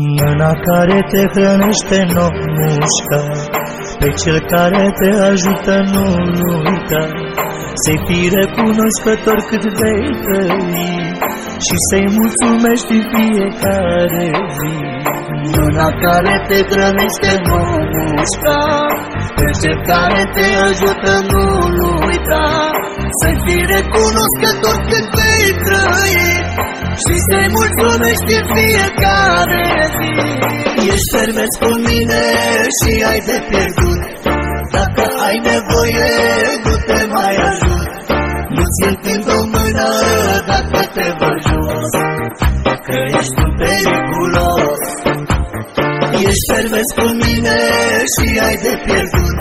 Mâna care te hrănește nu mușca, pe cel care te ajută nu-l uita, Să-i fii recunoscător cât vei trăi Și să-i mulțumești în fiecare zi. Mâna care te hrănește nu mușca, pe cel care te ajută nu-l uita, Să-i fii recunoscător cât vei trăi și să-i mulțumești în fiecare zi. Ești fermesc cu mine și ai de pierdut. Dacă ai nevoie, nu te mai ajut. Nu-ți întind o mână dacă te văd jos Că ești un periculos. Ești fermesc cu mine și ai de pierdut.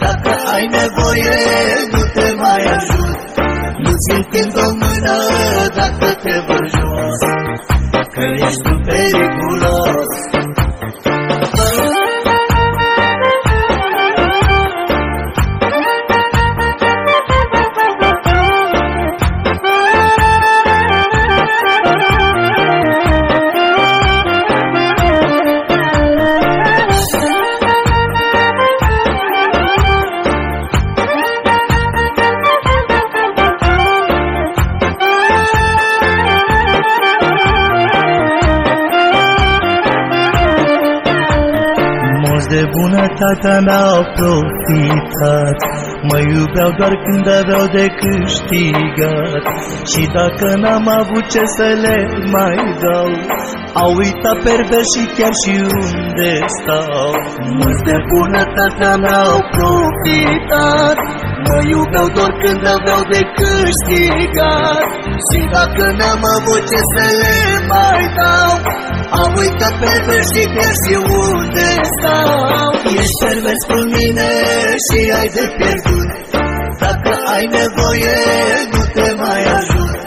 Dacă ai nevoie, nu te mai ajut. Nu-ți întind o mână dacă te văd jos de bunătatea mea au profitat. Mă iubeau doar când aveau de câștigat. Și dacă n-am avut ce să le mai dau Au uitat pervers și chiar și unde stau. Mulți de bunătatea mea au profitat Mă iubeau doar când aveau de câștigat. Și dacă n-am avut ce să le mai dau Au uitat pe și chiar și unde stau. Ești pervers cu mine și ai de pierdut. Dacă ai nevoie, nu te mai ajut.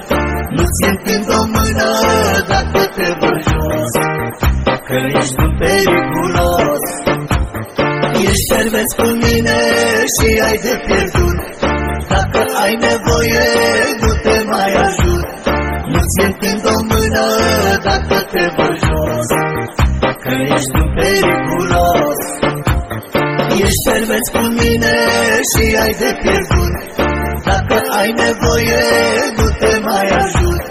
Nu-ți întind o mână dacă te văd jos. Că ești un periculos Ești pervers cu mine și ai de pierdut. Dacă ai nevoie, nu te mai ajut. Nu-ți întind o mână dacă te văd jos. Că ești un periculos. Ești pervers cu mine și ai de pierdut. Dacă ai nevoie, nu te mai ajut.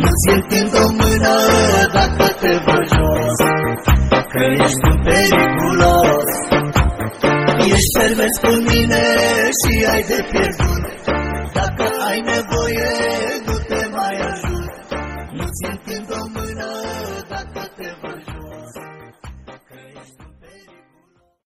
Nu-ți întind o mână dacă te văd jos. Că ești un periculos. Ești pervers cu mine și ai de pierdut ai nevoie, nu te mai ajut, nu ți-l o mână dacă te va.